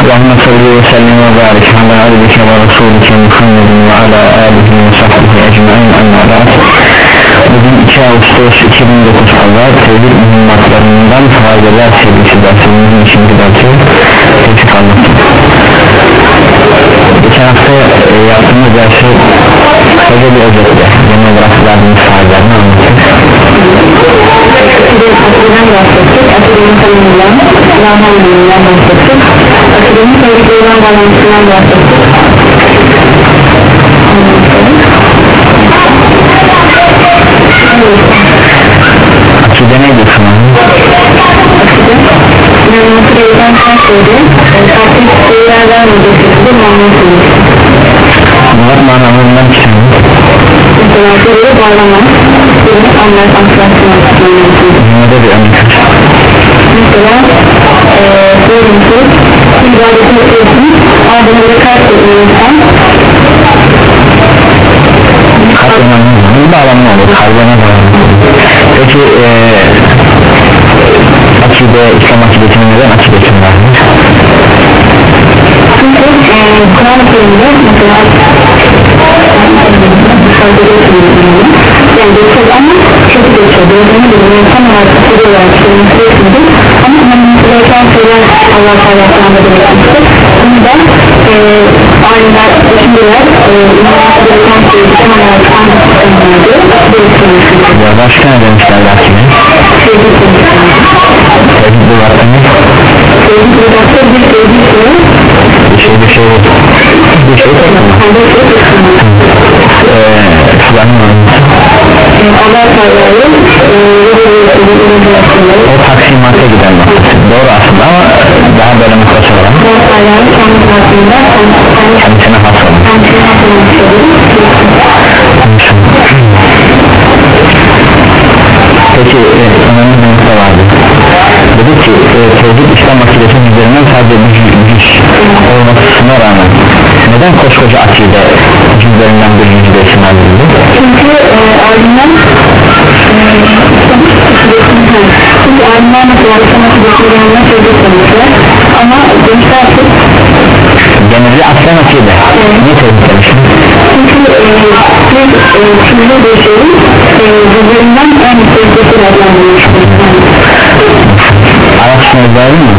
Allahümme salli ve sellem ve barik ala abdike ve resulike Muhammedin ve ala alihi ve sahbihi ecmain. Amma ba'd. Bugün 2 Ağustos 2009 Pazar tevhid mühimmatlarından faydeler serisi dersimizin ikinci dersi tevhid anlattı Geçen hafta e, yaptığımız dersi Hoca bir özetle genel olarak verdiğimiz faydelerini anlattık bahsettik, akıl insanından, rahman dininden bahsettik akıdanın sevgilerden bağlantısından bahsettik. Akide neydi sınavı? İnanması gereken her şeyde, farklı şeylerden önce şekilde manası Bunlar manalarından iki tane Mesela şöyle bağlamak, anlar abstraksiyon manası. Bunlarda bir ver. Mesela eee diyelim ki ibadeti yapıyorsun ama karşılıyorsan Kalp önemli bir bağlamlı olur kalbine bağlamlı peki ee, akide İslam akidesini neden akidesini vermiş çünkü eee Kur'an-ı Kerim'de mesela yani geçiyor ama çok geçiyor doğduğunu bilmiyor tam olarak akide olarak gerekmedi ama inanması gereken şeyler Allah Teala'dan da belirtmiştir bunu da alimler düşündüler inanması gereken şeyi tam olarak hangi sistemlerde belirtmiştir ya başka ne demişler akide sevgi konusunda tevhid bu vatanı sevgi konusunda bir sevgi konu bir şey. Bir şey bir şey. toplama o taksimata giden noktası doğru aslında ama daha böyle hakkında kendi kendisine has olan. Peki e, önemli bir nokta vardı. Dedi ki e, tevhid İslam akidesinin üzerinden sadece bir yüz olmasına rağmen neden koskoca akide cümlelerinden bir yüzü de isimlendirildi? Çünkü e, alimler çünkü alimler mesela akidesinin yanına sevgi konuşuyor ama gençler Genelde aslen akide Niye tevhid demiştim? çünkü e, bir e, bir şeyin e, birbirinden en sevgisi adlandırılmıştır Ayak üstüne var mı?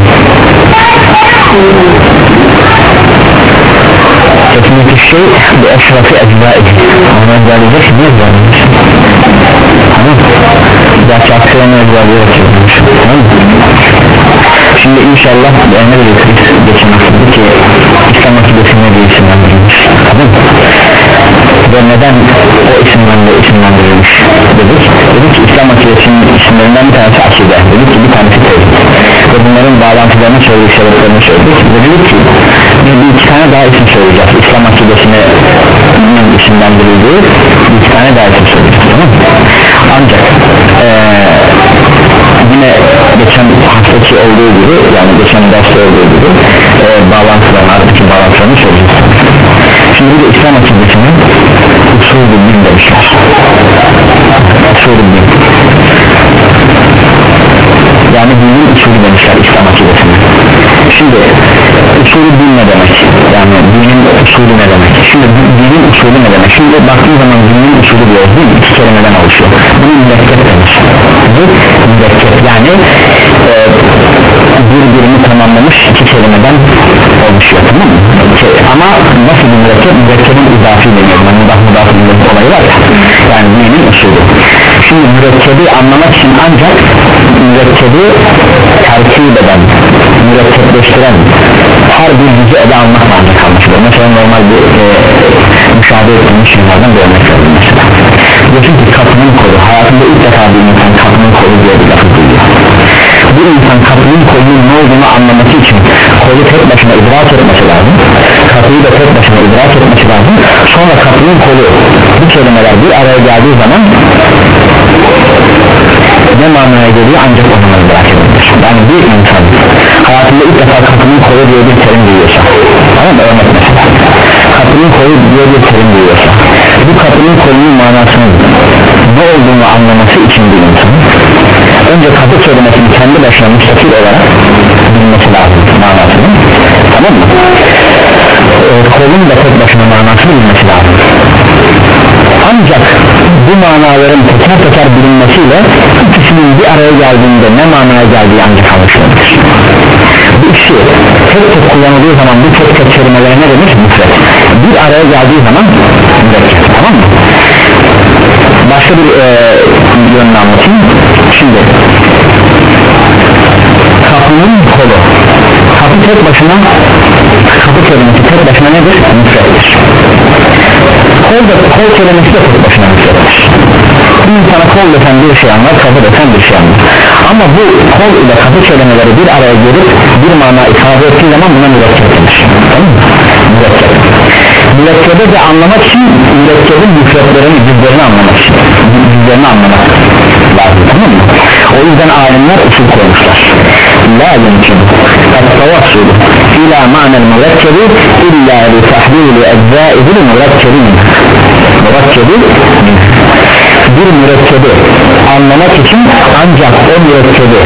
Kesinlikle şey bu eşrafı eczaik Ona eczalayacak niye eczalayacak? Tamam Gerçi aksiyonu eczalayacak Tamam mı? Şimdi inşallah ne biliriz geçen hafta ki İslam akidesine bir isimlendirilmiş. Tamam? Ve neden o isimlerle isimlendirilmiş? Dedik Dedik ki İslam akidesinin isimlerinden bir tanesi akide. Dedik ki bir tanesi tevhid Ve bunların bağlantılarını söyledik sebeplerini söyledik. Ve dedik ki bir, bir iki tane daha isim söyleyeceğiz. İslam akidesine isimlendirildiği bir iki tane daha isim söyleyeceğiz tamam? Ancak eee yine geçen haftaki olduğu gibi yani geçen derste olduğu gibi e, bağlantılarını artık bağlantılarını söyleyeceğiz. Şimdi bir de İslam akidesinin usulü din demişler. Usulü din yani dinin usulü demişler İslam akidesine. Şimdi usulü din ne demek? Yani dinin usulü ne demek? Şimdi di- dinin usulü ne demek? Şimdi baktığın zaman dinin usulü diyoruz değil iki kelimeden oluşuyor. Bunu mürekkep demiş. Bu mürekkep yani e, birbirini tamamlamış iki kelimeden oluşuyor. Tamam mı? Ama nasıl bir mürekkep şimdi mürekkebi anlamak için ancak mürekkebi terkip eden mürekkepleştiren her bir yüzü ele almak ancak anlaşılır mesela normal bir e, müşahede ettiğimiz şeylerden bir örnek verelim mesela. Diyorsun ki kapının kolu hayatında ilk defa bir insan kapının kolu diye bir lafı duyuyor. Bu insan kapının kolunun ne olduğunu anlaması için kolu tek başına idrak etmesi lazım kapıyı da tek başına idrak etmesi lazım. Sonra kapının kolu bu kelimeler bir araya geldiği zaman ne manaya geliyor ancak o zaman idrak edilir. Yani bir insan hayatında ilk defa kapının koyu diye bir terim duyuyorsa tamam mı? Örnek mesela. Kapının koyu diye bir terim duyuyorsa bu kapının koyunun manasının ne olduğunu anlaması için bir insan önce kapı kelimesini kendi başına müstakil olarak bilmesi lazım manasını tamam mı e, kolun da tek başına manasını bilmesi lazım. Ancak bu manaların teker teker bilinmesiyle ikisinin bir araya geldiğinde ne manaya geldiği ancak anlaşılabilir. Bu ikisi tek tek kullanıldığı zaman bu tek tek kelimelere ne denir? müfret. Bir araya geldiği zaman mürekkep tamam mı? başka bir e, yönünü anlatayım. Şimdi kapının kolu kapı tek başına kapı kelimesi tek başına nedir? müfrettir kol da kol kelimesi de tek başına müfrettir insana kol desen bir şey anlar kapı desen bir şey anlar ama bu kol ile kapı kelimeleri bir araya gelip bir mana ifade ettiği zaman buna mürekkep denir tamam mı? mürekkep mürekkebe de anlamak için mürekkebin müfretlerini cüzlerini anlamak için cüzlerini anlamak lazım tamam mı? o yüzden alimler usul koymuşlar la yumkin التوصل إلى معنى المركب إلا لتحليل أجزائه المركب منه مركب منه bir mürekkebi anlamak için ancak o mürekkebi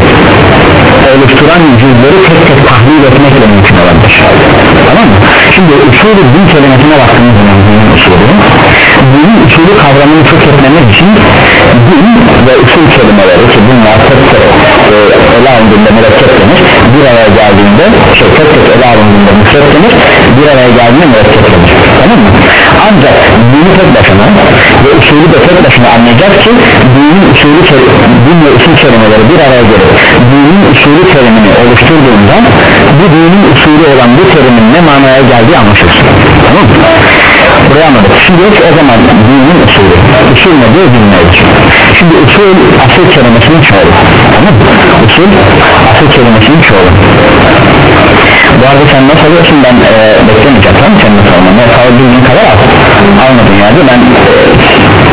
oluşturan cüzleri tek tek tahlil etmekle mümkün olabilir tamam mı? şimdi usulü din kelimesine baktığımız zaman dinin usulü dinin usulü kavramını fıkhetmemiz için din ve usul kelimeleri ki bunlar tek tek e, ele alındığında mürekkep denir. Bir araya geldiğinde şey tek tek ele alındığında müfret denir. Bir araya geldiğinde mürekkep denir. Tamam mı? ancak dini tek başına ve usulü de tek başına anlayacak ki dinin usulü din ve usul kelimeleri bir araya gelip dinin usulü terimini oluşturduğunda bu dinin usulü olan bu terimin ne manaya geldiği anlaşılır. Tamam mı? Buraya anladık şimdi o zaman dinin usulü. Usul nedir bilmeyiz. Şimdi usul asıl kelimesinin çoğulu. Tamam usul asıl kelimesinin çoğulu. Bu arada sen nasıl alıyorsun ben e, beklemeyeceğim. Tamam senin nasıl alman ne kalabildiğin kadar al. Almadın yani. Ben e,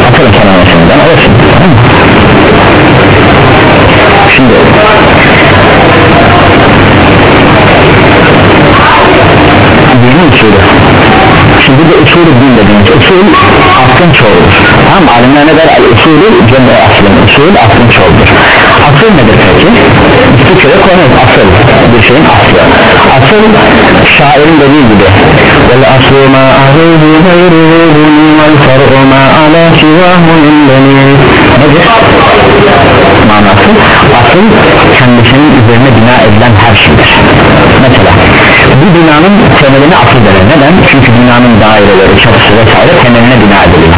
atarım sana mesela ben alırsın. Tamam mı? şimdi dinin usulü şimdi de usulü din dediğimiz usul aklın çoğudur. Tamam alimler ne der? El usulü cemre aslın. Usul aklın çoğudur. Asıl nedir peki? Türkçe'de konu asıl. Bir şeyin aslı. Asıl şairin dediği gibi. Vel aslı ma aleyhi gayruhu vel far'u ma ala sivahu indeni nedir? Manası asıl kendisinin üzerine bina edilen her şeydir. Mesela bu binanın temeline asıl denir neden? çünkü binanın daireleri çatısı vesaire temeline bina ediliyor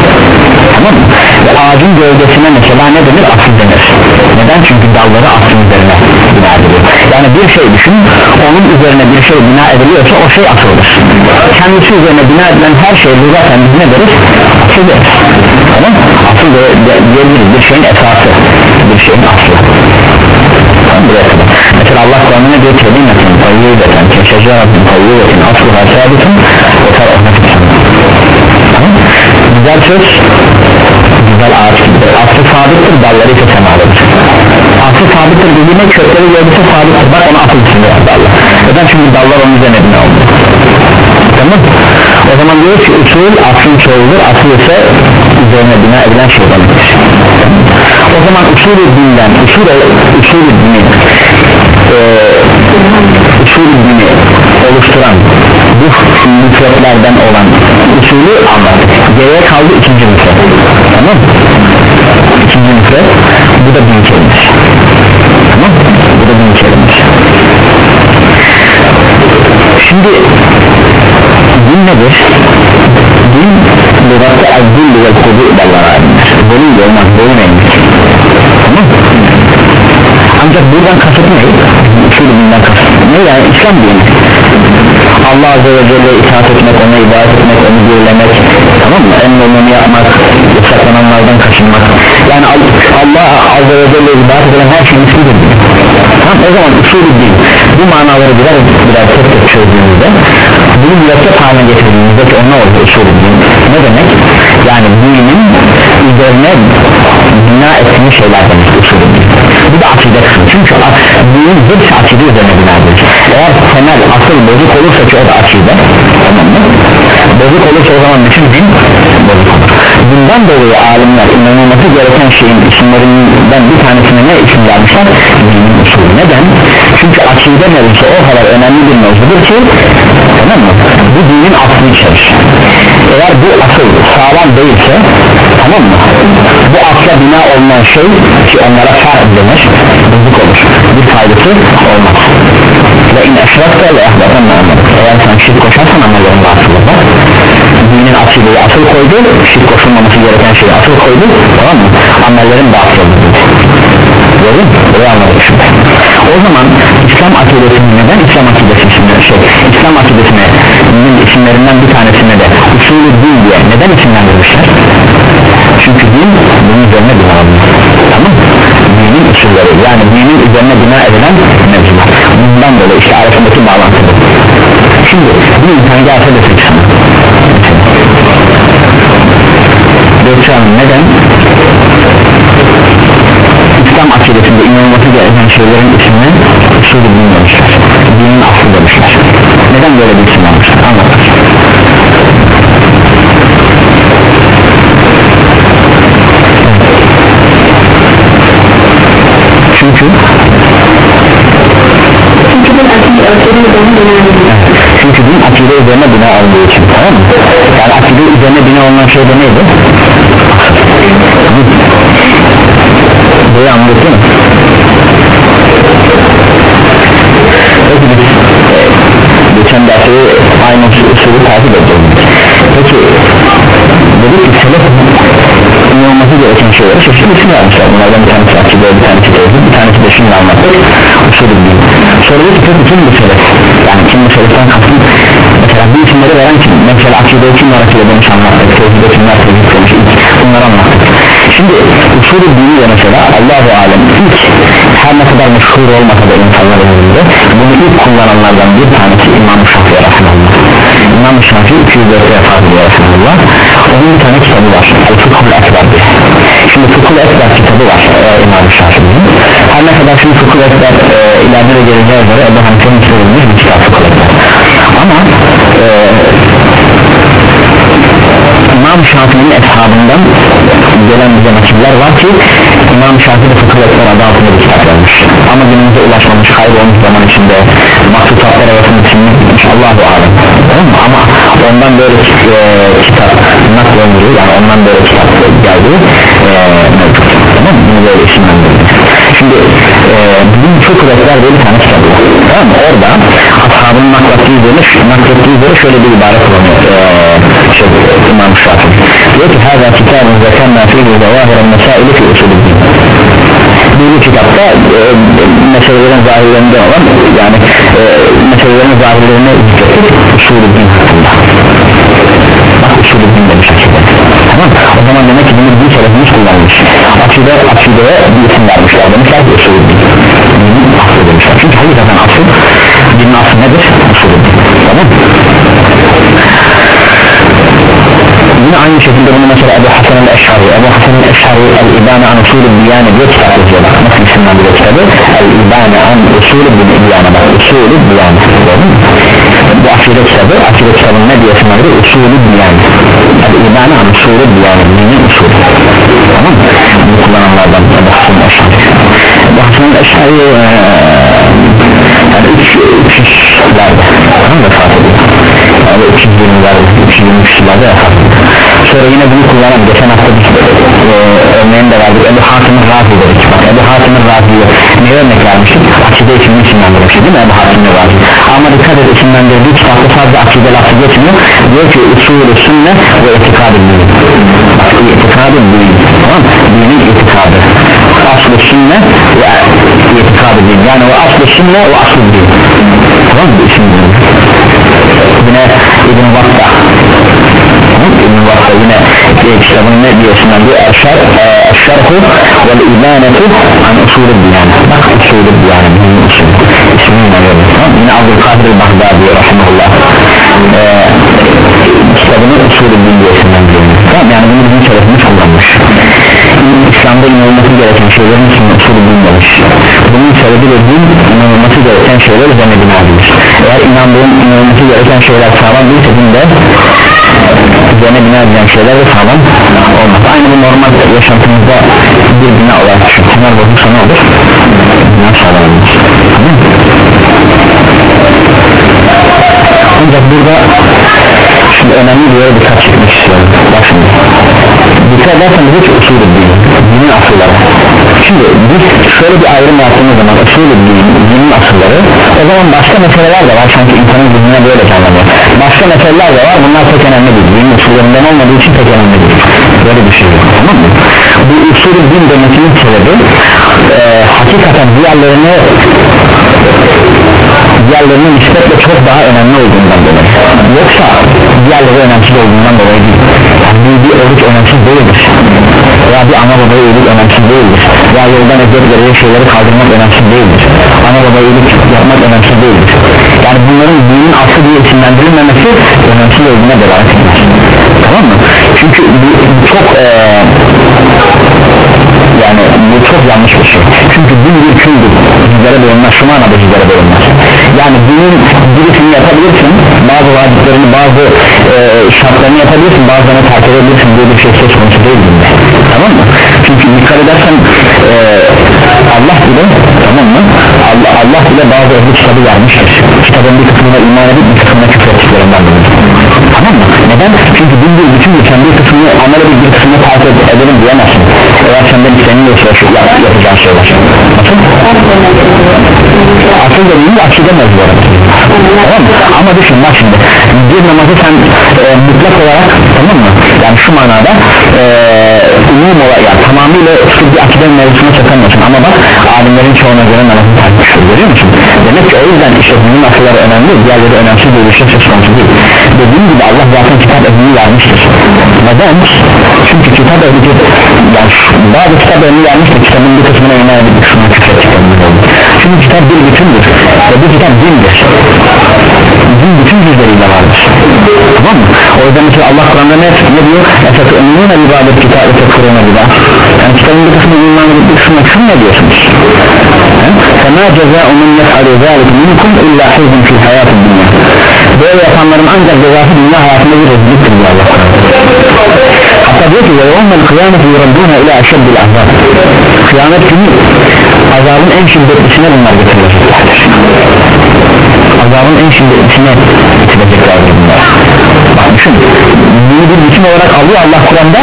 tamam mı? ve ağacın gövdesine mesela ne denir? asıl denir. Neden? çünkü dalları asıl üzerine bina ediliyor yani bir şey düşün onun üzerine bir şey bina ediliyorsa o şey asıldır kendisi üzerine bina edilen her şey zaten biz ne deriz? asıl deriz. Tamam asıl diyebiliriz. Bir şeyin esası bir şeyin aslı tamam buraya mesela Allah Kur'an'ı ne diyor? Kelimetin tayyibeten keşeceratin tayyibetin asluha sabitin ve tarafına güzel söz güzel ağaç. Gibidir aslı sabittir dalları ise semalıdır aslı sabittir dediğine kökleri gördüğü sabittir. Bak ona asıl için yaptı Allah. Neden? Çünkü dallar onun üzerine olmuyor tamam o zaman diyor ki usul aslın çoğudur asıl ise üzerine bina edilen şey demektir o zaman usulü dinden usul, usulü dini e, usulü dini oluşturan bu müfretlerden olan usulü anlattık geriye kaldı ikinci müfret tamam ikinci müfret bu da din kelimesi tamam bu da din kelimesi şimdi din nedir? din lügatta el-zilli vel kudu ilerler alimler zelil olmak boyun eğmek? Ancak buradan kasıt ne? usulü dinden kasıt ne yani? İslam dini Allah Azze ve Celle itaat etmek ona ibadet etmek onu birlemek tamam mı? emrolunu yapmak yasaklananlardan kaçınmak. Yani Allah Azze ve Celle ibadet eden her şeyin ismidir tamam o zaman usulü din bu manaları birer birer tek tek çözdüğümüzde bunu mürekkep haline getirdiğimizde ki o ne oldu usulü din ne demek? Yani dinin üzerine bina ettiği şeyler demek usulü din bu da akide. Kısmı çünkü dinin hepsi akide üzerine binadır eğer temel asıl bozuk olursa ki o da akide tamam mı? Bozuk olursa o zaman bütün din bozuk olur bundan dolayı alimler inanılması gereken şeyin isimlerinden bir tanesine ne isim vermişler dinin usulü. Neden? Çünkü akide mevzusu o kadar önemli bir mevzudur ki tamam mı? Bu dinin aslını içerir eğer bu asıl sağlam değilse tamam mı? Bu asla bina olmayan şey ki onlara far denir bozuk olur. Bir faydası olmaz. Ve in eşrakta ve ehbatan eğer sen şirk koşarsan amellerin batıl olur dinin asideyi asıl koydu şirk koşulmaması gereken şeyi asıl koydu tamam mı? Amellerin batıl Gördün mü? Burayı anladık şimdi. O zaman İslam akidesini neden İslam akidesi isimleri şey İslam akidesine isimlerinden bir tanesine de usulü din diye neden isimlendirmişler? Çünkü din bunun üzerine bina Tamam? Dinin usulleri yani dinin üzerine bina edilen mevzular. Bundan dolayı işte arasındaki bağlantı Şimdi bir insan gelse desek sana şeylerin ismini usulü din demişler dinin aslı demişler. Neden böyle bir isim almışlar? Anlatır çünkü? Çünkü din akide üzerine bina olduğu için tamam mı? yani akide üzerine bina olunan şey de neydi? Burayı anladın mı? Şeyleri çeşitli isim vermişler bunlardan bir tanesi akide bir tanesi tevhid bir tanesi de şimdi anlattık usulü din soruyu tutup bütün bu yani kim bu seleften kastım mesela bu isimleri veren kim? Mesela akide kim var akide demiş anlattık tevhide kimler tevhid demiş bunları anlattık. Şimdi usulü dini de mesela Allahu Alem ilk her ne kadar meşhur olmasa da insanların önünde bunu ilk kullananlardan bir tanesi İmam-ı Şafii İmam-ı Şafii 204'te vefat ediyor Rahmanullah onun bir tane kitabı var. El-Fıkhul Ekber diye şimdi Fıkhul Ekber kitabı var e, İmam-ı Şafii'nin. Her ne kadar şimdi Fıkhul Ekber e, ileride de geleceği üzere Ebu Hanife'nin söylemiş bir kitap Fıkhul Ekber ama e, İmam Şafii'nin eshabından gelen bize nakiller var ki İmam Şafii de fıkıh etler adı altında bir kitap yazmış. Ama günümüze ulaşmamış kaybolmuş zaman içinde maksutlar arasında silinip gitmiş Allahu alem. Ama ondan böyle e, kitap naklendiği yani ondan böyle kitap geldi. E, mevcut. Tamam mı? böyle isimlendirdi şimdi e, bizim çok üretler böyle bir tane kitabı var. Tamam mı? orada ashabın naklettiği üzerine, naklettiği üzerine şöyle bir ibaret kullanıyor e, şey, İmam Şafii. Diyor ki hâzâ kitabın zekanna fihi zavâhiren mesaili fi usulüddin bu kitapta e, meselelerin zahirlerinden olan yani e, meselelerin zahirlerine zikrettik usulüddin hakkında. Bak usulüddin demiş akide. Tamam o zaman demek ki bunu bir tarafımız kullanmış. Akide akideye bir isim vermişler demişler ki usulüddin dinin aslı demişler. Çünkü hakikaten asıl dinin aslı nedir? Usulüddin tamam yine aynı şekilde bunu mesela Ebu Hasan el-Eşhari Ebu Hasan el-Eşhari el-İbane an usulü diyane diye kitap yazıyor bak nasıl isimlendiriyor kitabı el-İbane an usulü diyane bak usulü diyane bu akide kitabı akide kitabının ne diye isimlendiriyor usulü diyane el-İbane an usulü diyane dinin usulü tamam mı bunu kullananlardan Ebu Hasan el-Eşhari Ebu Hasan el-Eşhari yani üç, üç işlerde tamam mı? Vefat ediyor. Yani 320'lerde 320 kişilerde vefat ediyor sonra yine bunu kullanan geçen hafta biz e, örneğini de verdik. Ebu Hatim'in Razi dedik. Bak Ebu Hatim'in Razi'ye ne örnek vermiştik? Akide isimini isimlendirmiştik değil mi? Ebu Hatim'in Razi. Ama dikkat et isimlendirdiği kitapta sadece akide lafı geçmiyor. Diyor ki usulü sünne ve etikadı din. Bak etikadı din. Tamam dinin etikadı aslı sünne ve etikadı din. Yani o aslı sünne ve aslı din tamam mı? İsim yine İbn Vatta İbn Vatta yine kitabın ne diyorsundan diyor Eşşar, Eşşarhu vel ibanetu an usulü diyane bak usulü diyane bunun usulü ismini veriyor tamam yine Abdülkadir Bagdadi rahimahullah ee, kitabını usulü din diye isimlendiriyor tamam yani bunu bizim tarafımız kullanmış İslam'da inanılması gereken şeylerin için usulü din demiş bunun sebebi sebebiyle din inanılması gereken şeyler üzerine bina edilir eğer inandığın inanılması gereken şeyler sağlam değilse din de üzerine bina edilen şeyler de sağlam olmaz aynı bu normal yaşantımızda bir bina olarak düşün temel bozuksa ne olur? Bina sağlam olmaz ancak burada şimdi önemli bir yere dikkat çekmek istiyorum. Bak dikkat ederseniz hiç usulü değil dinin asılları şimdi biz şöyle bir ayrım yaptığımız zaman usulü din dinin asılları o zaman başka meseleler de var sanki insanın zihnine böyle canlanıyor. Başka meseleler de var bunlar pek önemli değil. Dinin usullerinden olmadığı için pek önemli değil. Böyle bir şey yok tamam mı? Bu usulü din demesinin sebebi e, hakikaten diğerlerini diğerlerine nispetle çok daha önemli olduğundan dolayı. Yoksa diğerleri önemsiz olduğundan dolayı değil. Yani bir, oruç önemsiz değildir. Veya bir ana babaya iyilik önemsiz değildir. Veya yoldan eziyet gereği şeyleri kaldırmak önemsiz değildir. Ana babaya iyilik yapmak önemsiz değildir. Yani bunların dinin aslı diye isimlendirilmemesi önemsiz olduğuna delalet tamam mı? çünkü bu, bu çok ee, yani bu çok yanlış bir şey. Çünkü din bir küldür. Cüzlere bölünmez şu manada cüzlere bölünmez. Yani dinin birisini yapabilirsin bazı vaciplerini bazı e, şartlarını yapabilirsin bazılarını terk edebilirsin diye bir şey söz konusu değil dinde tamam mı çünkü dikkat edersen e, Allah bile tamam mı? Allah, Allah bile bazı ehli kitabı vermiştir kitabın bir kısmına iman edip bir kısmına küfür ettiklerinden tamam mı? Neden? Çünkü bir bütün sen bir kısmını amel edip bir kısmını ed- edelim diyemezsin. Eğer senden isteniyorsa şu yap, yapacağın şeyler nasıl? akıl dediğinde akide mevzuları tamam mı? ama düşün bak şimdi. Bir namazı sen e, mutlak olarak tamam mı? yani şu manada e, umum olarak yani tamamıyla bir akide mevzusuna sokamıyorsun ama bak alimlerin çoğuna göre namazı takmıştır görüyor musun? demek ki o yüzden işte bunun akılları önemli diğerleri önemsiz bir şey söz konusu değil dediğim gibi Allah zaten kitap ehlini vermiştir neden? çünkü kitap ehli yani bazı kitap ehli vermiştir kitabın bir kısmına iman edip kısmına küfrettiklerini oldu çünkü kitap bir bütündür ve bu kitap dindir din bütün yüzleriyle vardır tamam mı? o yüzden mesela Allah Kur'an'da ne, ne diyor? Efek ömrüne ibadet kitabı tekfuruna bir yani kitabın bir kısmına iman edip bir kısmına küfür ne diyorsunuz? فَمَا جَزَاءُ مِنْ يَفْعَلُ ذَٰلِكُ مِنْكُمْ اِلَّا حِزْمٍ فِي الْحَيَاةِ الدُّنْيَا böyle yapanların ancak cezası dünya hayatında bir rezilliktir diyor Allah hatta diyor ki وَيَوْمَ الْقِيَامَةِ يُرَبُّونَ اِلَى اَشَدِّ الْاَحْزَابِ kıyamet günü azabın en şiddetlisine bunlar getirileceklerdir azabın en şiddetlisine getireceklerdir bunlar. Bak düşün bunu bir bütün olarak alıyor Allah Kur'an'da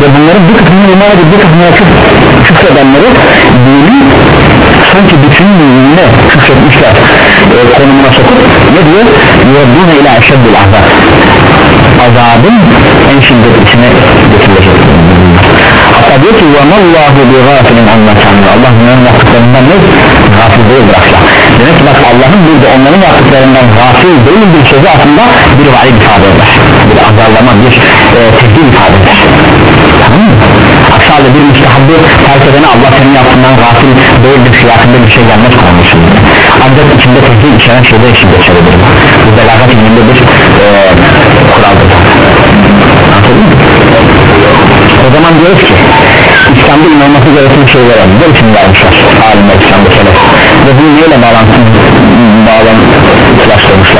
ve bunların bir kısmını iman edip bir kısmına küf, küfredenleri dini sanki bütün dinine küfretmişler e, konumuna sokup ne diyor? yuvaddune ila eşeddil azab azabın en şiddetlisine getirilecek hatta diyor ki وَمَاللّٰهُ بِغَافِلٍ عَمَّا تَعْمَلُ Allah bunların yaptıklarından ne? Gafil değildir asla demek ki bak Allah'ın burada onların yaptıklarından gafil değil bir sözü aslında bir vaid ifade eder bir azarlama bir e, tehdit ifade eder tamam mı? aksi halde bir müstehabı terk edene Allah senin yaptığından gafil değildir fiyatında bir şey gelmez konuşsun ancak içinde tehdit içeren şeyde şiddet söyledir bu belagat ilminde bir e, kuraldır anladın mı? O zaman diyoruz ki İslam'da inanması gereken şeyler var bu için vermişler alimler İslam'da selef ve bunu neyle bağlantı bağlantılaştırmışlar ve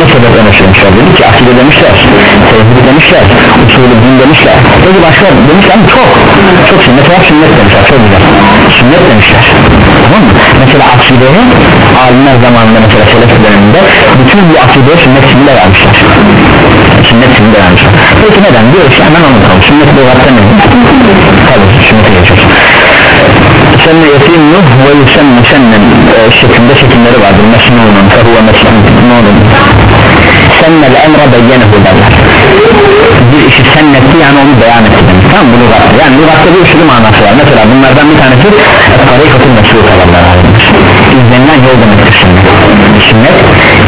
ne sebep öne sürmüşler dedi ki akide demişler tevhid demişler usulü din demişler. Peki başka demişler mi? Çok. Çok şey mesela sünnet demişler çok güzel. Sünnet demişler. Tamam mı? Mesela akideye alimler zamanında mesela selef döneminde bütün bu akideye sünnet simile vermişler. Sünnet simile vermişler. Peki neden? Diyor işte hemen anlatalım. Sünnet lügatta ne tabi sünnete geçiyoruz senne yetimnu ve yusenne sennen şeklinde şekilleri vardır. Mesnunun fehuve mesnunun sennel emre beyyenehu derler. Bir işi sennetti yani onu beyan etti demek tamam bu lügatta yani lügatta bir sürü manası var. Mesela bunlardan bir tanesi tarikatın meşruta derler izlenilen yol demektir sünnet sünnet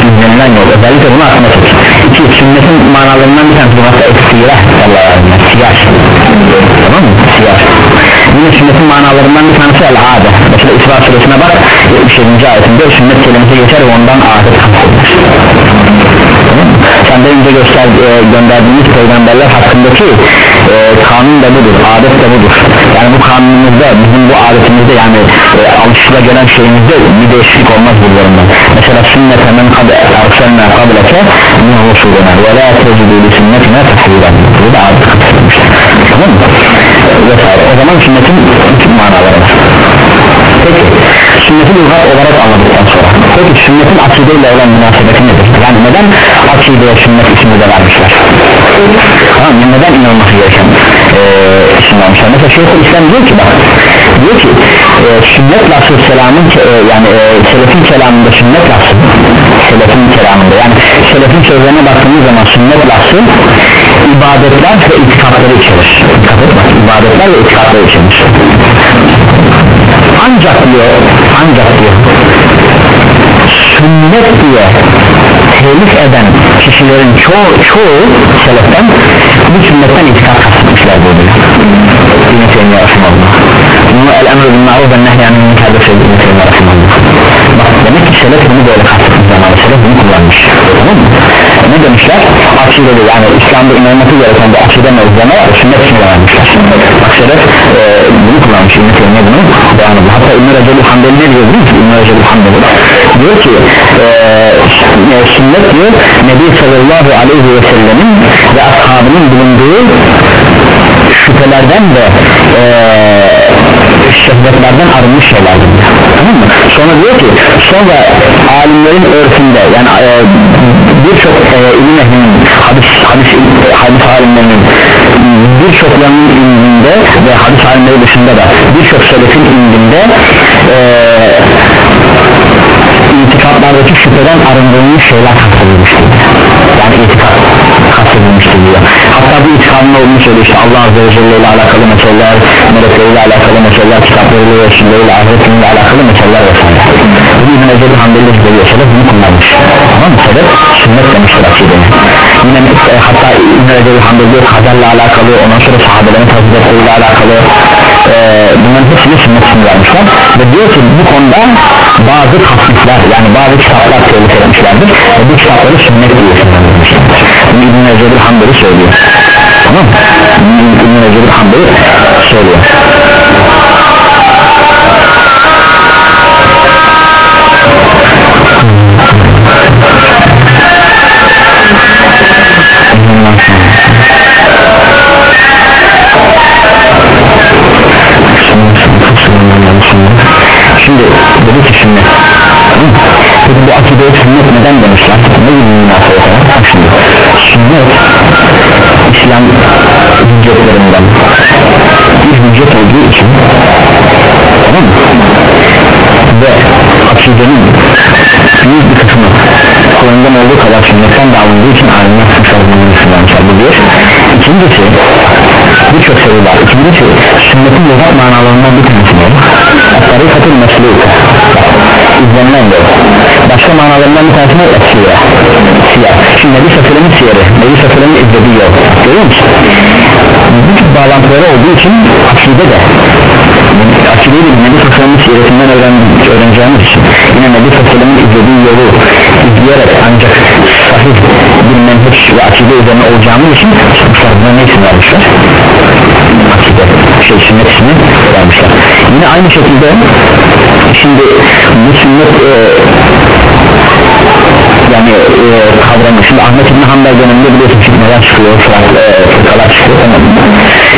izlenilen yol. Özellikle bunu aklına tut. İki sünnetin manalarından bir tanesi lügatta esire derler siyah. Tamam mı? Siyah yine sünnetin manalarından bir tanesi el-ade mesela İsra suresine bak 77. ayetinde sünnet kelimesi geçer ve ondan adet sen de önce göster, e, gönderdiğimiz peygamberler hakkındaki e, kanun da budur adet de budur. Yani bu kanunumuzda bizim bu adetimizde yani e, alışıla gelen şeyimizde bir değişiklik olmaz bunlarından mesela sünnete men kad erselna kableke min rusuluna ve la tecidu li sünnetine tahvilen bu da adet katılmıştır tamam mı vesaire o zaman sünnetin bütün manaları var. Peki sünneti lügat olarak anladıktan sonra. Peki sünnetin akideyle olan münasebeti nedir? Yani neden akideye sünnet ismini de vermişler tamam neden inanması gereken e, isim vermişler mesela Şeyhül İslam diyor ki bak diyor ki e, sünnet lafı selamın e, yani e, selefin kelamında sünnet lafı selefin kelamında. Yani selefin sözlerine baktığımız zaman sünnet lafı ibadetler ve itikatları içerir. Dikkat ibadetler ve itikatları içerir ancak diyor ancak diyor sünnet diye telif eden kişilerin çoğu, çoğu seleften bu sünnetten itikat kastetmişler diyor İbn-i Teymiye Rahimahullah. Bunu el-emr bin ma'ruf ve nehy anil münkerde söyledi İbn-i Teymiye Rahimahullah. Bak demek ki selef bunu böyle kastetmiş selef bunu kullanmış tamam mı? ne demişler? akidede yani İslam'da inanması gereken bir akide mevzuna sünnet için vermişler bak selef e, bunu kullanmış İbn-i bunu beyan ediyor hatta İbn-i Recep-i Hanbeli ne diyor biliyor musun? İbn-i Recep-i Hanbeli diyor ki e, sünnet diyor Nebi sallallahu aleyhi ve sellemin ve ashabının bulunduğu şüphelerden ve e, şehvetlerden arınmış şeylerdir tamam mı? sonra diyor ki sonra alimlerin örfünde yani e, birçok e, ilim ehlinin hadis, hadis, hadis alimlerinin birçoklarının indinde ve hadis alimleri dışında da birçok selefin indinde e, itikatlardaki şüpheden arındırılmış şeyler kastedilmiştir yani itikat kastedilmiştir diyor hatta bu itikadın olduğunu söylüyor işte Allah Azze ve Celle ile alakalı meseleler melekleriyle alakalı meseleler kitaplarıyla ve eşiyle ahiretiyle alakalı meseleler vesaire. Bunu İbn Eceli Hanbeli'de bunu kullanmış. Tamam mı? Sebep sünnet demiştir akideni yine e, hatta İbn Eceli Hanbeli diyor kaderle alakalı ondan sonra sahabelerin faziletleriyle alakalı e, bunların hepsini sünnet ismi vermişler. Ve diyor ki bu konuda bazı tasnifler yani bazı kitaplar telif etmişlerdir ve bu kitapları sünnet diye isimlendirmişlerdir. Bunu Ecebir Hanbeli söylüyor. Tamam mı? Ecebir Hanbeli söylüyor peki bu akideye sünnet neden demişler? Ne gibi münasebet? Var şimdi. Sünnet İslam hüccetlerinden bir hüccet olduğu için tamam mı? Ve akidenin büyük bir kısmı Kur'an'dan olduğu kadar sünnetten de alındığı için alimler kısarlığını düşünmüşler bu bir ikincisi birçok sebebi var. İkincisi sünnetin lügat manalarından bir tanesi ne? tarikatın mesluk izlenilen yol başka manalarından bir tanesi ne? siyah siyah şimdi Nebi Safir'in siyeri Nebi Safir'in izlediği yol görüyor musun? bu tip bağlantıları olduğu için akide de akideyi de Nebi Safir'in siyeretinden öğreneceğimiz için yine Nebi Safir'in izlediği yolu izleyerek ancak sahih bir menheç ve akide üzerine olacağımız için buna ne isim vermişler? akide şey sünnet ismi vermişler yine aynı şekilde şimdi bu sünnet e, yani e, kavramı. Şimdi Ahmet İbni Hanbel döneminde biliyorsun fitneler çıkıyor e, fırkalar çıkıyor tamam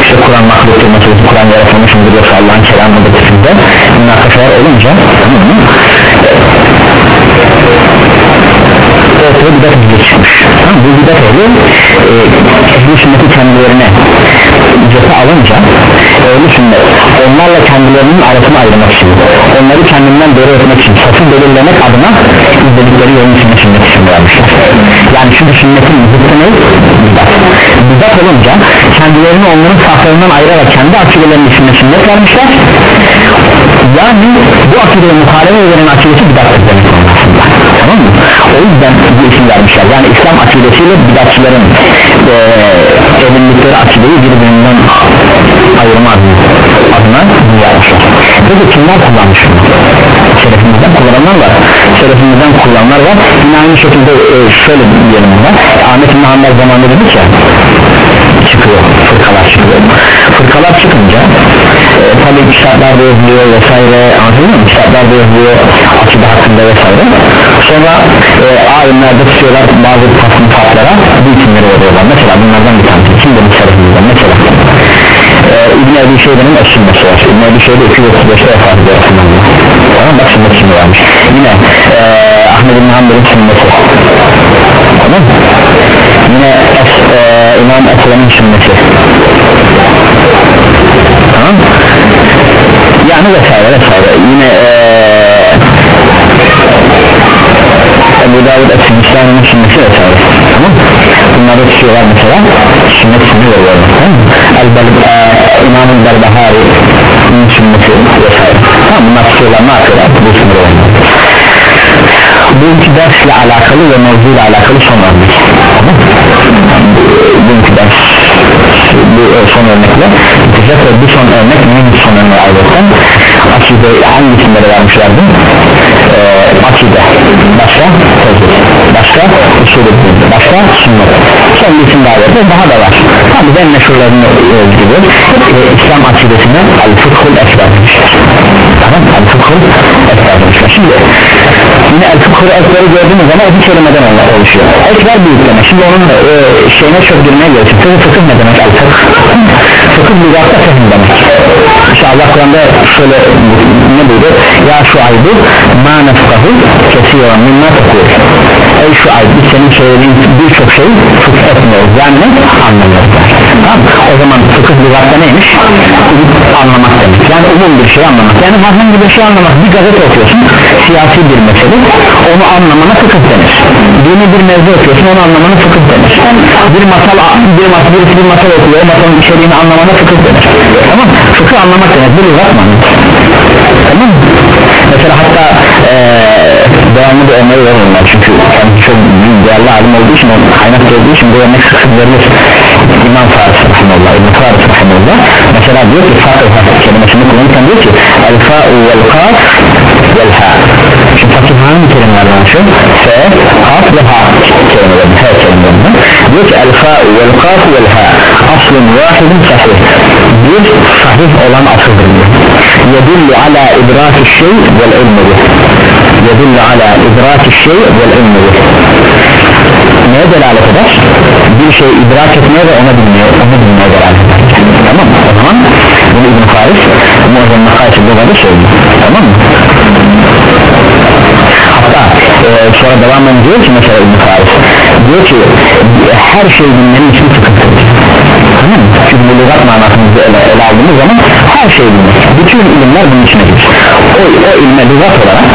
işte Kur'an mahluktur meselesi Kur'an yaratılmış mıdır yoksa Allah'ın kelamıdır kısmında münakaşalar olunca tamam mı? ortaya bidat ehli çıkmış. Tamam, bu bidat ehli e, ehli sünneti kendilerine cephe alınca ehli sünnet onlarla kendilerinin arasını ayırmak için onları kendinden doğru etmek için safı belirlemek adına sünnetin zıttı ne? bidat bidat olunca kendilerini onların saflarından ayırarak kendi akidelerinin içinde sünnet vermişler yani bu akideye muhalefet edenin akidesi bidattır demek aslında tamam mı? o yüzden bu isim vermişler yani İslam akidesiyle bidatçıların e, edindikleri akideyi birbirinden ayırma adına, bunu yapmışlar. Peki kimler kullanmış bunu? şerefimizden kullananlar var. Şerefimizden kullananlar var. Yine aynı şekilde e, şöyle diyelim buna. Ahmet İbni Hanbel zamanında dedik ya çıkıyor fırkalar çıkıyor. Fırkalar çıkınca e, tabi kitaplar da yazılıyor vesaire anladın mı? Kitaplar da yazılıyor hakkında vesaire. Sonra e, alimler de tutuyorlar bazı tasnifatlara bu isimleri veriyorlar. Mesela bunlardan bir tanesi. Kim de bu tarafımızdan mesela e, İbn Ebi Şeybe'nin açılması var. İbn Ebi Şeybe 235'te vefat ediyor tamam bak sünnet şimdi varmış. Yine e, Ahmet İbn Hanbel'in sünneti. Tamam yine es, e, İmam Eslem'in sünneti. Tamam yani vesaire vesaire. Yine e, Ebu Davud Es-Sinistan'ın sünneti vesaire bunları tutuyorlar mesela. Sünnet ismini veriyorlar e, İmam-ı Berbahari'nin sünneti vesaire. Tamam bunlar tutuyorlar ne yapıyorlar? Bu ismini veriyorlar. Bugünkü dersle alakalı ve mevzuyla alakalı son örnek. Bugünkü ders bu e, son örnekle bitecek ve bu son örnek neyin son örneği ayrıca? Akide hangisinde de vermişlerdi e, akide. Başka? Tezgir başka? Usulü. Başka? Sünnet. Son bir isim daha verdi daha da var. Tabi ben meşhurlarını e, gibi. E, İslam akidesine el-fıkhul ekber demişler. Tamam el-fıkhul ekber şimdi yine el-fıkhul ekber'i gördüğünüz zaman iki kelimeden oluşuyor. Ekber büyük demek. Şimdi onun e, şeyine çok girmeye yok. Fıkıh ne demek el-fıkh fıkıh lügatta fehim demek. İşte Allah Kur'an'da şöyle ne buyuruyor ya şu aybu ma nefkahu kesiyor minna tekur ey şu aybu biz senin söylediğin birçok şey fıkıh etmiyoruz yani ne anlamıyoruz tamam o zaman fıkıh lügatta neymiş anlamak demek yani umum bir şey anlamak yani herhangi bir şey anlamak bir gazete okuyorsun siyasi bir mesele onu anlamana fıkıh denir dini bir mevzu okuyorsun onu anlamana fıkıh denir bir masal bir masal birisi bir masal okuyor masalın içeriğini anlamana fıkıh denir tamam fıkıh anlamak demek bir lügat mı tamam mesela hatta ee, devamlı bir örneği veriyorlar çünkü kendisi çok değerli alim olduğu için kaynak olduğu için bu örnek sık sık verilir. İmam Faris Rahimullah İbn Faris Rahimullah. Mesela diyor ki fakir kelimesini kullanırken diyor ki el fa'u vel kaf vel ha şimdi fakir hangi kelimelerden şu? Fe kaf ve ha kelimelerden her kelimelerden. Diyor ki el fa'u vel kaf vel ha aslın vahidin sahih bir sahih olan asıldır yedullu ala idraki şey vel ilmi yedullu ala idraki şey vel ilmi neye delalet eder? bir şey idrak etmeye ve ona bilmeye, onu bilmeye delalet eder. Tamam mı? o zaman bunu İbn Faris Muazzam Makaisi burada söylüyor. Tamam mı? hatta e, sonra devam ediyor ki mesela İbn Faris. Diyor ki her şey bilmenin için fıkıhtır tamam mı? çünkü bu lügat manasını ele, ele aldığımız zaman her şey bilmek bütün ilimler bunun içine girer o, o ilme lügat olarak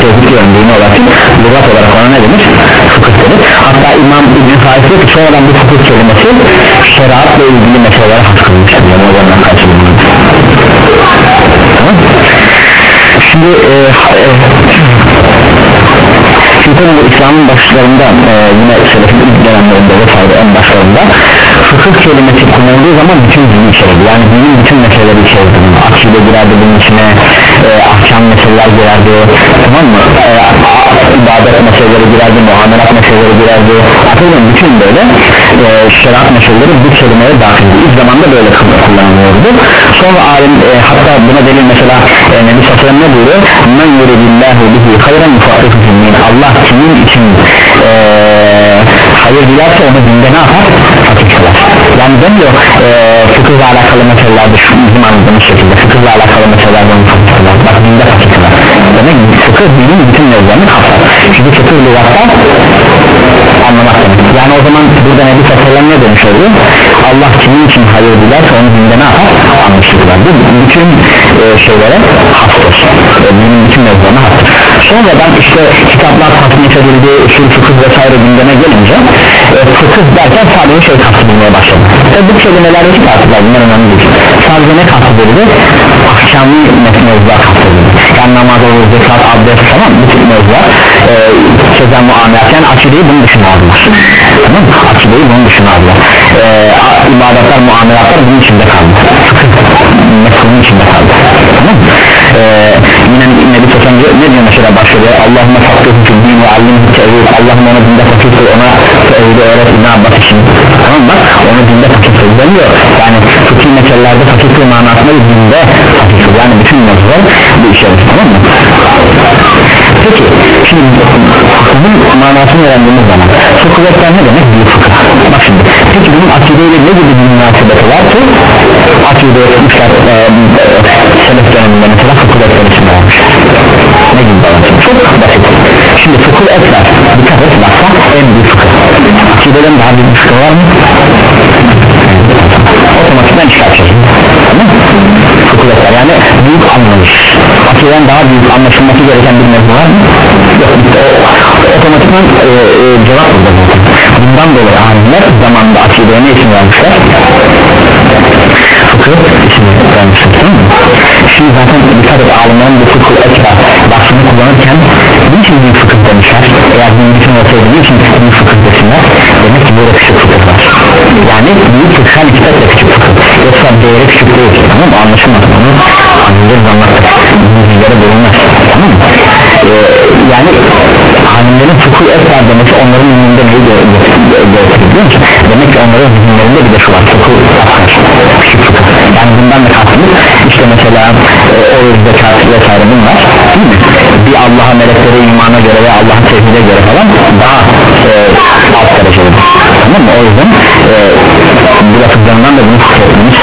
tevhid yönlüğünü olarak lügat olarak ona ne denir? fıkıh denir hatta İmam İbn Faris diyor ki sonradan bu fıkıh kelimesi şeriatla ilgili meselelere has kılmıştır yani o zaman karşılığında tamam şimdi e, e, çünkü İslam'ın başlarında e, yine Selefin ilk dönemlerinde vesaire en başlarında fıkıh kelimesi kullanıldığı zaman bütün dini içerirdi yani dinin bütün meseleleri içerirdi akide girerdi bunun içine e, ahkam meseleler girerdi tamam mı? E, ibadet meseleleri girerdi muamelat meseleleri girerdi hatırlayın bütün böyle e, şeriat meseleleri bu kelimeye dahildi ilk zamanda böyle kullanılıyordu. Sonra alim e, hatta buna delil mesela e, Nebi Sallallahu ne buyuruyor? Men yuridillahu bihi hayran mufakihu filmin Allah kimin için e, hayır dilerse onu dinde ne yapar? fakir kılar yani demiyor e, fıkıhla alakalı meselelerde şu bizim anladığımız şekilde fıkıhla alakalı meselelerde kılar bak dinde fakir kılar demek fıkıh dinin bütün mevzularını kapsar çünkü fıkıh lügatta anlamak demek. Yani o zaman burada Nebi Sallallahu ne demiş oluyor? Allah kimin için hayır dilerse onu dinde ne yapar? anlaşılır. Bu bütün e, şeylere hastır e, dinin bütün mevzularına hastır sonradan işte kitaplar tasnif edildi usul fıkıh vesaire gündeme gelince e, derken sadece şey kastedilmeye başladı. E, bu kelimelerdeki tartışlar bunlar önemli değil. Sadece ne kastedildi akşamlı mevzular kastedildi yani namaz olur zekat abdest tamam bu tip mevzular e, sözen muamelat yani akideyi bunun dışına aldılar. Tamam akideyi bunun dışına aldılar. E, ibadetler muamelatlar bunun içinde kaldı. Mefhumun içinde kaldı. Tamam mı? e, yine Nebi Sosan ne diyor mesela başlıyor? Allahümme fakirhu fil din ve allimhu tevhid Allah'ım ona dinde fakir ona tevhidi öğret İbn Abbas için? Tamam bak onu dinde fakir demiyor. Yani fıkhi meselelerde fakir manasında dinde fakir yani bütün mevzular bu işe tamam mı? Peki şimdi bunun manasını öğrendiğimiz zaman fıkıhlar ne demek? Büyük fıkıh. Bak şimdi peki bunun akideyle ne gibi bir münasebeti var ki akide etmişler e, selef döneminde mesela fıkıhlar konusunda olmuş? Ne gibi bağlantı çok basit. Şimdi fıkıh etler dikkat et baksa en büyük fıkıh. Akideden daha büyük bir fıkıh var mı? otomatikten çıkartacağız tamam fıkıh yani büyük anlayış. Akideden daha büyük anlaşılması gereken bir mevzu var mı? yok bitti o, otomatikman e, e, cevap burada bundan dolayı alimler zamanında akideye ne isim vermişler? fıkıh ismini vermişler şimdi zaten dikkat et alimlerin bu fıkıh ekber lafını kullanırken niçin büyük fıkıh demişler. Eğer bir bütün olsaydı niçin büyük fıkıh desinler. Demek ki burada küçük fıkıh var. Yani büyük fıkıh hani kitapta küçük fıkıh. Yoksa değeri küçük değil tamam mı? Anlaşılmadı. Bunu anlayacağız anlattık. Bilgilere bulunmaz tamam mı? Ee, yani alimlerin fıkıh ekber demesi onların önünde neyi gösterir biliyor musun demek ki onların zihinlerinde bir de şu var fıkıh yani bundan da kastımız işte mesela e, o zekat vesaire bunlar değil mi? Bir Allah'a meleklere imana göre ve Allah'a tevhide göre falan daha e, alt derecede. Tamam mı? O yüzden e, bu lafızlarından da bunu fıkıh etmemiz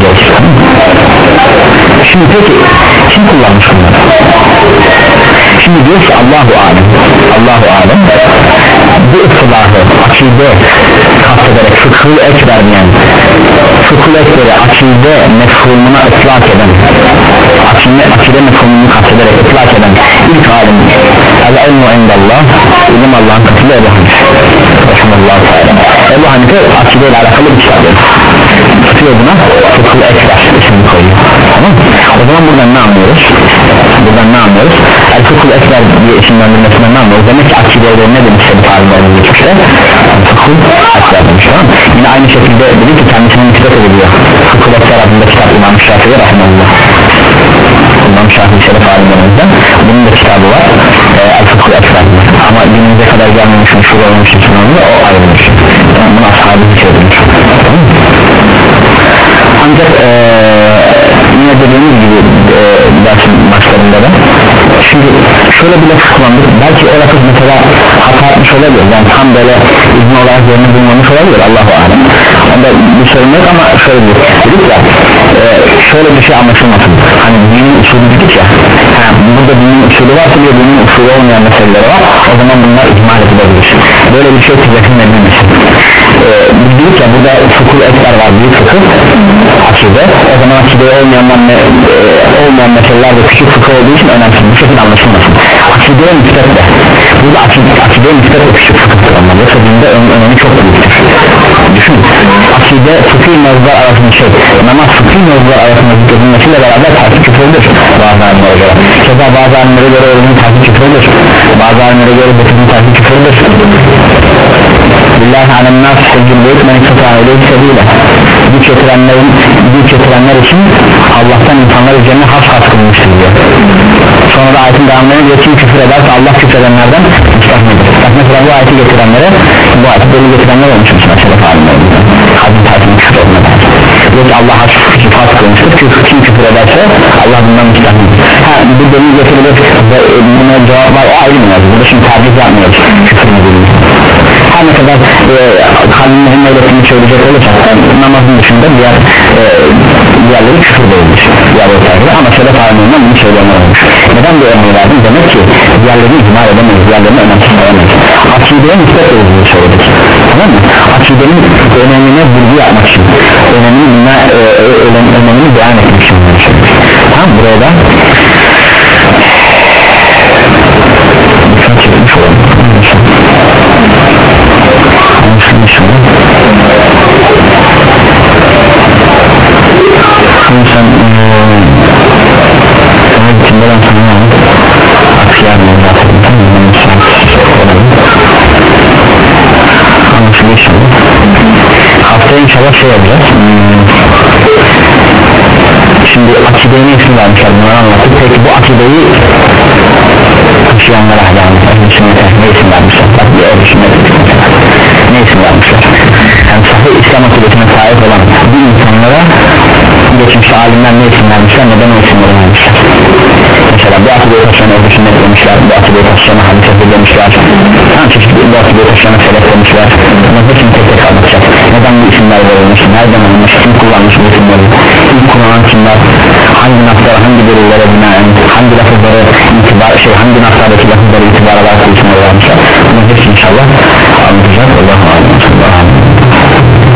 gerekir şimdi peki kim kullanmış bunları şimdi diyor ki Allahu Alem Allahu Alem bu ıslahı akide kastederek fıkhı ekber diyen fıkhı ekberi akide mefhumuna ıslak eden akide, akide mefhumunu kastederek ıslak eden ilk alim el ilmu indallah ilim Allah'ın katıyla Ebu Hanife. Rahmanullah Teala. Ebu Hanife akide ile alakalı bir kitap tutuyor buna. Fıkhı ekber ismini koyuyor. Tamam. O zaman buradan ne anlıyoruz? Buradan ne anlıyoruz? El fıkhı ekber diye isimlendirmesinden ne anlıyoruz? Demek ki akideyle ne demiş Sebep alimlerimiz geçmişte fıkhı ekber demiş tamam yine aynı şekilde dedi ki kendisinin nispet ediliyor fıkhı ekber adında kitap İmam Şafii Rahmanullah İmam Şafii Şeref alimlerimizden bunun da kitabı var. E, el fıkhı ekber ama günümüze kadar gelmemiş meşhur olmuş için o ayrı bir şey. Yani bunu ashabı hiç edilmiş tamam? Ancak ee, yine dediğimiz gibi e, dersin başlarında da. Şimdi şöyle bir lafı kullandık. Belki o lafız mesela hata etmiş olabilir. Yani tam böyle izin olarak yerini bulmamış olabilir. Allahu Alem. Onda bir sorun yok ama şöyle bir dedik ya e, şöyle bir şey anlaşılmasın. Hani dinin usulü dedik ya. Ha, burada dinin usulü varsa bir dinin usulü olmayan meseleleri var. O zaman bunlar ihmal edilebilir. Böyle bir şey tüzetin edilmesin e, dedik ya burada fıkıh ekber var büyük fıkıh akide. O zaman akideye olmayan, e, olmayan meseleler de küçük fıkıh olduğu için önemsiz. Bu şekilde anlaşılmasın. Akideye müsbetle burada akide, akideye müsbetle küçük fıkıhtır onlar yoksa dinde ön, önemi çok büyüktür düşün. Akide fıkıh mevzular arasında şey namaz fıkıh mevzular arasında zikredilmesiyle beraber tersi küfürdür bazı alimlere göre. Keza bazı alimlere göre ölümün tersi küfürdür bazı alimlere göre bekir'in tersi küfürdür Billahi alem nas hıccın beyt men istata ileyhi sebeyle güç getirenlerin güç getirenler için Allah'tan insanlar üzerine has has kılmıştır diyor. Sonra da ayetin devamlarına diyor kim küfür ederse Allah küfür edenlerden müstahmedir bak mesela bu ayeti getirenlere bu ayeti deli getirenler olmuş mesela şeref alimlerimizden hadin tarzını küfür etme diyor ki Allah has has kılmıştır çünkü kim küfür ederse Allah bundan müstahmedir ha bu delil getirilir e, buna cevap var o ayrı mı yazı burada şimdi tercih yapmıyoruz. Küfür nedeniyle her ne kadar e, kalbimizin öğretimini söyleyecek olursak namazın dışında diğer e, diğerleri küfür değildir diğer ortaya ama şeref alimlerinden bunu söyleyenler olmuş. Neden bu örneği verdim? Demek ki diğerlerini ihmal edemeyiz diğerlerini önemsiz sayamayız akideye nispet olduğunu söyledik. Tamam mı? Akidenin önemine vurgu yapmak için önemini, e, e, önemini beyan etmek için tamam buraya da İnşallah şey hmm. Şimdi akideyi ne isim vermişler? Bunları anlattık Peki bu akideyi taşıyanlara yani Ehl-i sünnete ne isim vermişler? Bak bir ehl-i sünnet ne isim vermişler? Yani sahih İslam akıbetine sahip olan bu insanlara geçmiş alimler ne isim vermişler? Neden o isimleri vermişler mesela bu akıbeye taşıyanı evde sünnet demişler bu akıbeye taşıyanı hadis evde demişler tam çeşitli bu akıbeye taşıyanı selef demişler bunlar hepsini tek tek anlatacak. Neden bu isimler verilmiş nereden alınmış kim kullanmış bu isimleri ilk kullanan kimler hangi naslar hangi delillere binaen hangi lafızları itibar şey hangi naslardaki lafızları itibar alarak bu isimleri vermişler bunlar hepsi inşallah anlatacak. Allah'a emanet olun.